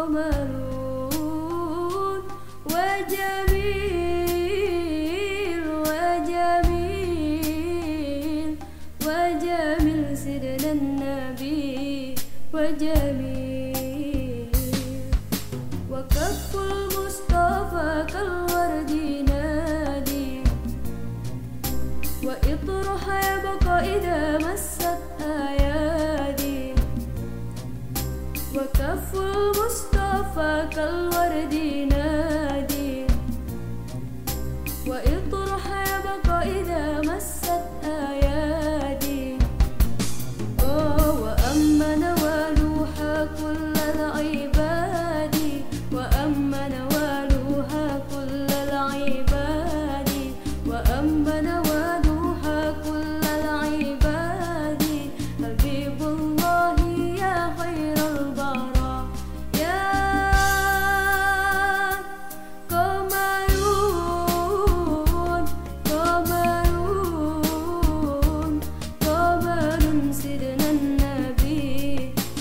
وملون وجميل وجميل وجميل سيدنا النبي وجميل وكف المصطفى كالورد نادي وإطرح يبقى إذا مست آيات وكف المصطفى كالورد نادي. وإطلاق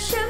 show.